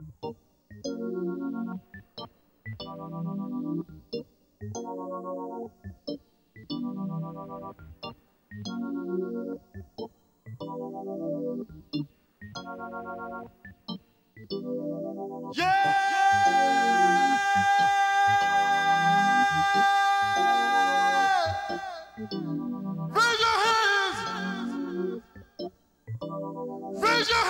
Raise your hands. Raise Everybody.